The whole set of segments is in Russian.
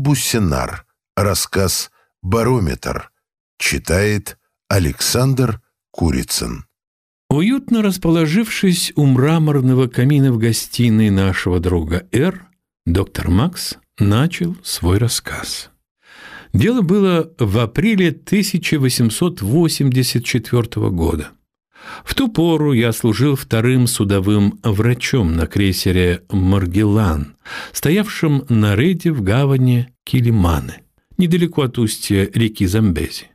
Бусинар. Рассказ «Барометр». Читает Александр Курицын. Уютно расположившись у мраморного камина в гостиной нашего друга Р, доктор Макс начал свой рассказ. Дело было в апреле 1884 года. В ту пору я служил вторым судовым врачом на крейсере «Маргелан», стоявшем на рейде в гавани Килиманы, недалеко от устья реки Замбези.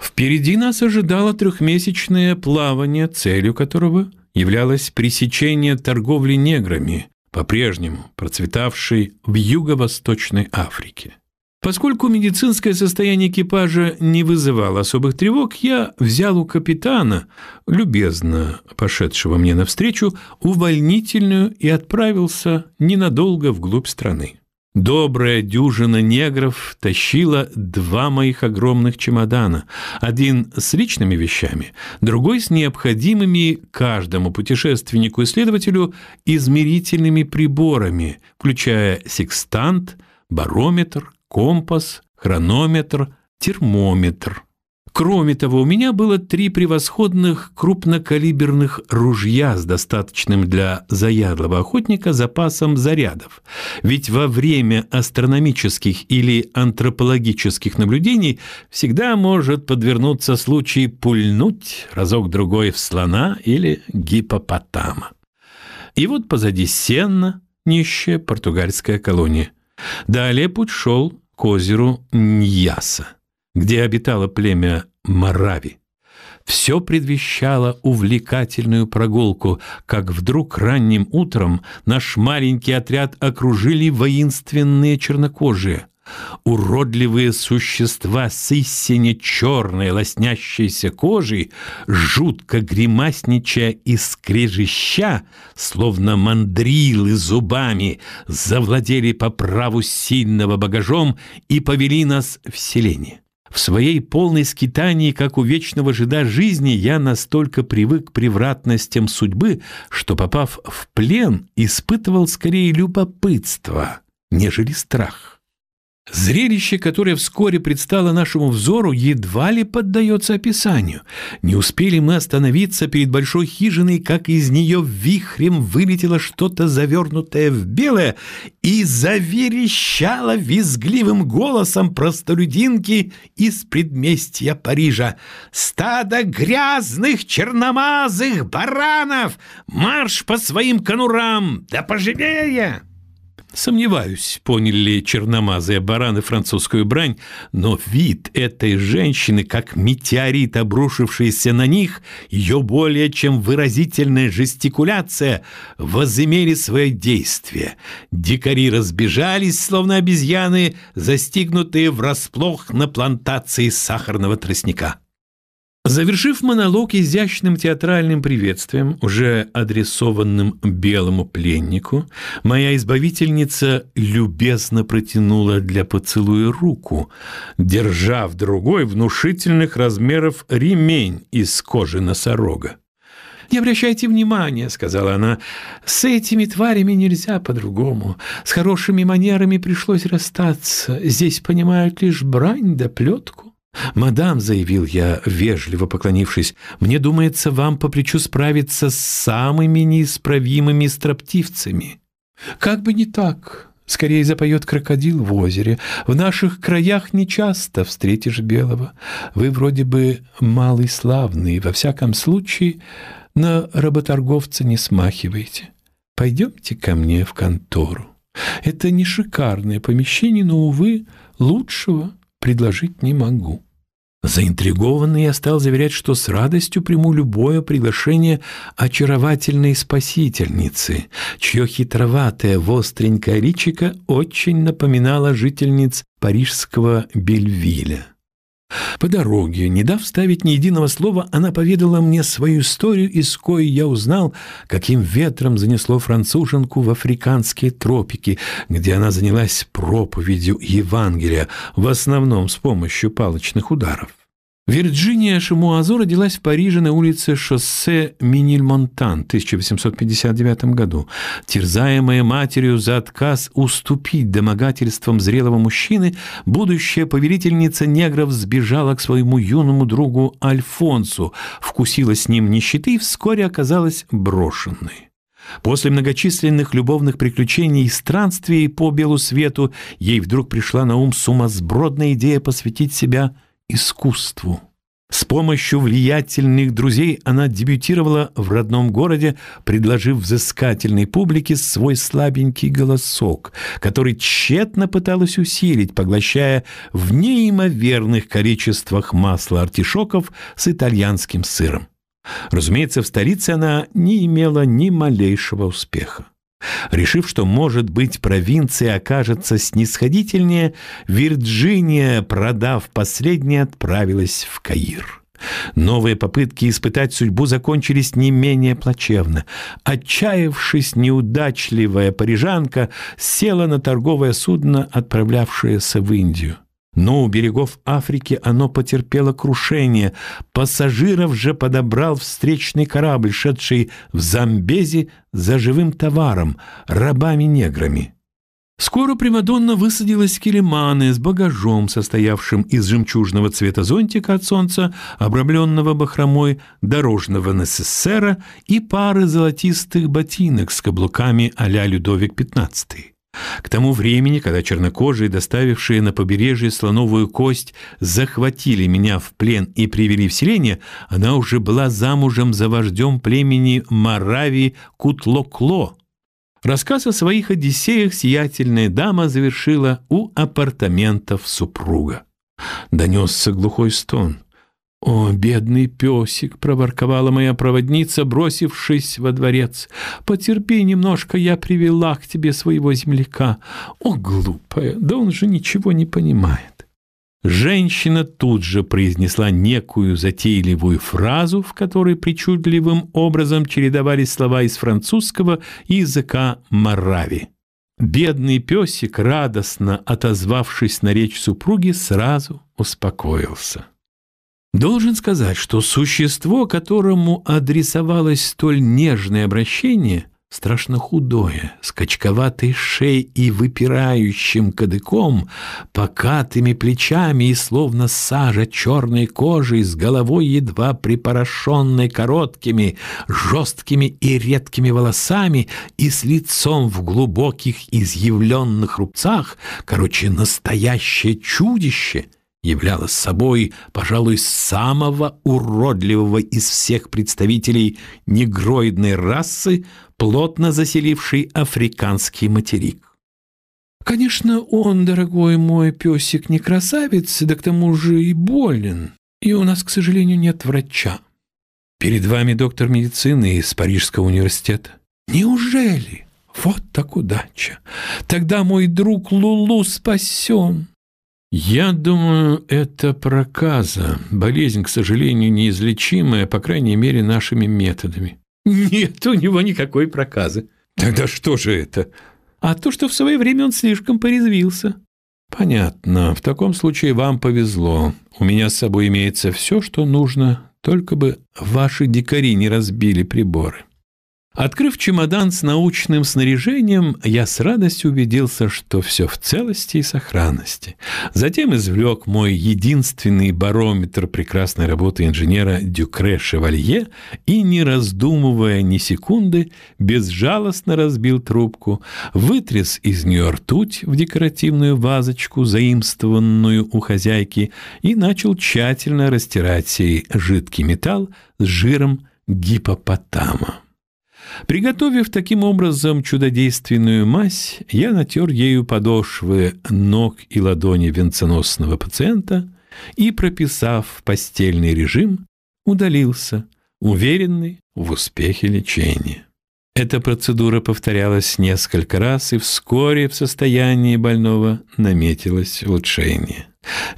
Впереди нас ожидало трехмесячное плавание, целью которого являлось пресечение торговли неграми, по-прежнему процветавшей в Юго-Восточной Африке. Поскольку медицинское состояние экипажа не вызывало особых тревог, я взял у капитана, любезно пошедшего мне навстречу, увольнительную и отправился ненадолго вглубь страны. Добрая дюжина негров тащила два моих огромных чемодана, один с личными вещами, другой с необходимыми каждому путешественнику-исследователю измерительными приборами, включая секстант, барометр, компас, хронометр, термометр. Кроме того, у меня было три превосходных крупнокалиберных ружья с достаточным для заядлого охотника запасом зарядов. Ведь во время астрономических или антропологических наблюдений всегда может подвернуться случай пульнуть разок-другой в слона или гипопотама. И вот позади Сенна, нищая португальская колония. Далее путь шел к озеру Ньяса, где обитало племя Марави. Все предвещало увлекательную прогулку, как вдруг ранним утром наш маленький отряд окружили воинственные чернокожие. Уродливые существа с истине черной лоснящейся кожей, жутко гримасничая и скрежеща, словно мандрилы зубами, завладели по праву сильного багажом и повели нас в селение. В своей полной скитании, как у вечного жида жизни, я настолько привык к превратностям судьбы, что, попав в плен, испытывал скорее любопытство, нежели страх. Зрелище, которое вскоре предстало нашему взору, едва ли поддается описанию. Не успели мы остановиться перед большой хижиной, как из нее вихрем вылетело что-то завернутое в белое и заверещало визгливым голосом простолюдинки из предместья Парижа. «Стадо грязных черномазых баранов! Марш по своим конурам! Да поживее!» Сомневаюсь, поняли ли черномазые бараны французскую брань, но вид этой женщины, как метеорит, обрушившийся на них, ее более чем выразительная жестикуляция, возымели свое действие. Дикари разбежались, словно обезьяны, застигнутые врасплох на плантации сахарного тростника. Завершив монолог изящным театральным приветствием, уже адресованным белому пленнику, моя избавительница любезно протянула для поцелуя руку, держа в другой внушительных размеров ремень из кожи носорога. «Не обращайте внимания», — сказала она, — «с этими тварями нельзя по-другому. С хорошими манерами пришлось расстаться. Здесь понимают лишь брань да плетку». «Мадам», — заявил я, вежливо поклонившись, — «мне думается, вам по плечу справиться с самыми неисправимыми строптивцами». «Как бы не так», Скорее запоет крокодил в озере. В наших краях нечасто встретишь белого. Вы вроде бы малый славный, во всяком случае на работорговца не смахиваете. Пойдемте ко мне в контору. Это не шикарное помещение, но, увы, лучшего предложить не могу. Заинтригованный я стал заверять, что с радостью приму любое приглашение очаровательной спасительницы, чье хитроватое востренькое личико очень напоминало жительниц парижского Бельвиля. По дороге, не дав ставить ни единого слова, она поведала мне свою историю, из коей я узнал, каким ветром занесло француженку в африканские тропики, где она занялась проповедью Евангелия, в основном с помощью палочных ударов. Вирджиния Шамуазо родилась в Париже на улице шоссе Минильмонтан в 1859 году. Терзаемая матерью за отказ уступить домогательствам зрелого мужчины, будущая повелительница негров сбежала к своему юному другу Альфонсу, вкусила с ним нищеты и вскоре оказалась брошенной. После многочисленных любовных приключений и странствий по белу свету ей вдруг пришла на ум сумасбродная идея посвятить себя – искусству. С помощью влиятельных друзей она дебютировала в родном городе, предложив взыскательной публике свой слабенький голосок, который тщетно пыталась усилить, поглощая в неимоверных количествах масла артишоков с итальянским сыром. Разумеется, в столице она не имела ни малейшего успеха. Решив, что, может быть, провинция окажется снисходительнее, Вирджиния, продав последнее, отправилась в Каир. Новые попытки испытать судьбу закончились не менее плачевно. Отчаявшись, неудачливая парижанка села на торговое судно, отправлявшееся в Индию. Но у берегов Африки оно потерпело крушение. Пассажиров же подобрал встречный корабль, шедший в Замбези за живым товаром, рабами-неграми. Скоро Примадонна высадилась в Килиманы с багажом, состоявшим из жемчужного цвета зонтика от солнца, обрамленного бахромой, дорожного НССРа и пары золотистых ботинок с каблуками а-ля Людовик XV. К тому времени, когда чернокожие, доставившие на побережье слоновую кость, захватили меня в плен и привели в селение, она уже была замужем за вождем племени Марави Кутлокло. Рассказ о своих одиссеях сиятельная дама завершила у апартаментов супруга. Донесся глухой стон – «О, бедный песик!» — проворковала моя проводница, бросившись во дворец. «Потерпи немножко, я привела к тебе своего земляка. О, глупая, да он же ничего не понимает». Женщина тут же произнесла некую затейливую фразу, в которой причудливым образом чередовались слова из французского языка марави. Бедный песик, радостно отозвавшись на речь супруги, сразу успокоился. Должен сказать, что существо, которому адресовалось столь нежное обращение, страшно худое, с качковатой шеей и выпирающим кадыком, покатыми плечами и словно сажа черной кожей, с головой едва припорошенной короткими, жесткими и редкими волосами и с лицом в глубоких изъявленных рубцах, короче, настоящее чудище — являлась собой, пожалуй, самого уродливого из всех представителей негроидной расы, плотно заселившей африканский материк. Конечно, он, дорогой мой песик, не красавец, да к тому же и болен, и у нас, к сожалению, нет врача. Перед вами доктор медицины из Парижского университета. Неужели? Вот так удача. Тогда мой друг Лулу спасен. Я думаю, это проказа. Болезнь, к сожалению, неизлечимая, по крайней мере, нашими методами. Нет у него никакой проказы. Тогда что же это? А то, что в свое время он слишком порезвился. Понятно. В таком случае вам повезло. У меня с собой имеется все, что нужно, только бы ваши дикари не разбили приборы. Открыв чемодан с научным снаряжением, я с радостью убедился, что все в целости и сохранности. Затем извлек мой единственный барометр прекрасной работы инженера Дюкре Шевалье и, не раздумывая ни секунды, безжалостно разбил трубку, вытряс из нее ртуть в декоративную вазочку, заимствованную у хозяйки, и начал тщательно растирать сей жидкий металл с жиром гипопотама. Приготовив таким образом чудодейственную мазь, я натер ею подошвы ног и ладони венценосного пациента и, прописав постельный режим, удалился, уверенный в успехе лечения. Эта процедура повторялась несколько раз, и вскоре в состоянии больного наметилось улучшение.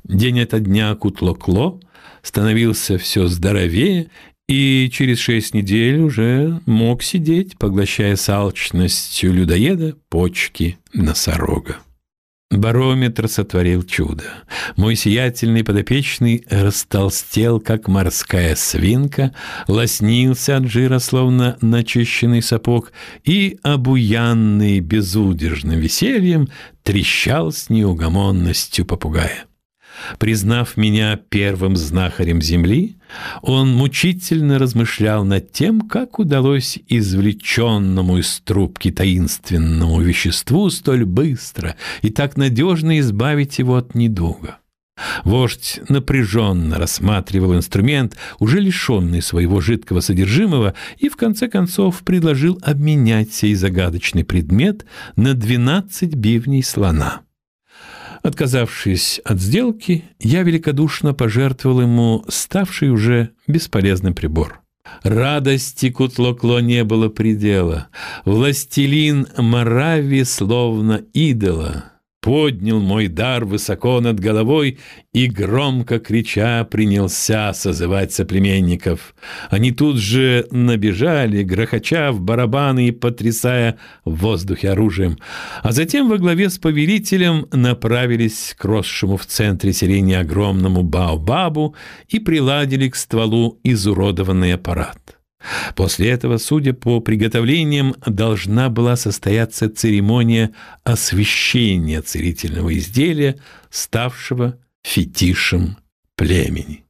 День ото дня Кутлокло становился все здоровее и через шесть недель уже мог сидеть, поглощая с алчностью людоеда почки носорога. Барометр сотворил чудо. Мой сиятельный подопечный растолстел, как морская свинка, лоснился от жира, словно начищенный сапог, и, обуянный безудержным весельем, трещал с неугомонностью попугая. Признав меня первым знахарем земли, он мучительно размышлял над тем, как удалось извлеченному из трубки таинственному веществу столь быстро и так надежно избавить его от недуга. Вождь напряженно рассматривал инструмент, уже лишенный своего жидкого содержимого, и в конце концов предложил обменять сей загадочный предмет на двенадцать бивней слона. Отказавшись от сделки, я великодушно пожертвовал ему ставший уже бесполезный прибор. Радости Кутлокло не было предела. Властелин Марави словно идола поднял мой дар высоко над головой и, громко крича, принялся созывать соплеменников. Они тут же набежали, грохоча в барабаны и потрясая в воздухе оружием, а затем во главе с повелителем направились к росшему в центре селения огромному баобабу и приладили к стволу изуродованный аппарат. После этого, судя по приготовлениям, должна была состояться церемония освящения целительного изделия, ставшего фетишем племени.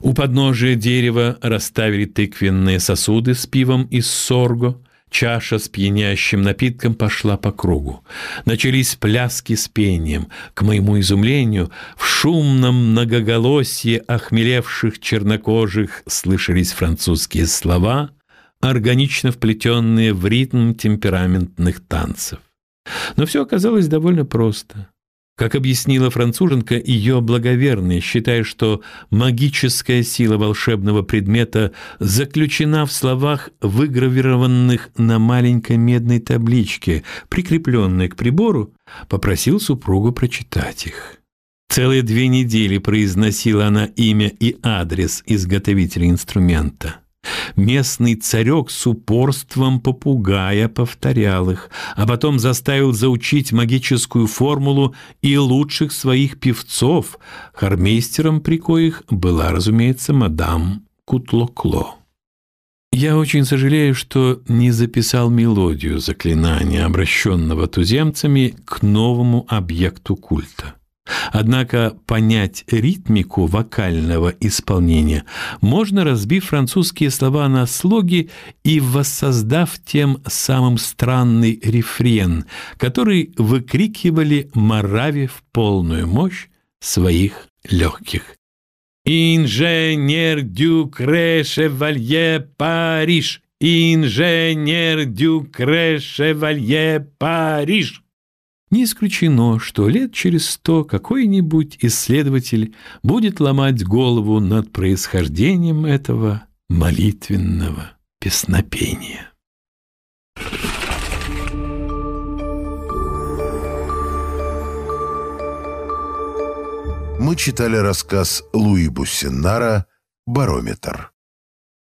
У подножия дерева расставили тыквенные сосуды с пивом из сорго, Чаша с пьянящим напитком пошла по кругу. Начались пляски с пением. К моему изумлению, в шумном многоголосье охмелевших чернокожих слышались французские слова, органично вплетенные в ритм темпераментных танцев. Но все оказалось довольно просто. Как объяснила француженка, ее благоверные, считая, что магическая сила волшебного предмета заключена в словах, выгравированных на маленькой медной табличке, прикрепленной к прибору, попросил супругу прочитать их. Целые две недели произносила она имя и адрес изготовителя инструмента – Местный царек с упорством попугая повторял их, а потом заставил заучить магическую формулу и лучших своих певцов, хармейстером при коих была, разумеется, мадам Кутлокло. Я очень сожалею, что не записал мелодию заклинания, обращенного туземцами к новому объекту культа. Однако понять ритмику вокального исполнения можно, разбив французские слова на слоги и воссоздав тем самым странный рефрен, который выкрикивали Марави в полную мощь своих легких. «Инженер Дюкре Шевалье Париж! Инженер Дюкре Шевалье Париж!» Не исключено, что лет через сто какой-нибудь исследователь будет ломать голову над происхождением этого молитвенного песнопения. Мы читали рассказ Луи Буссенара «Барометр».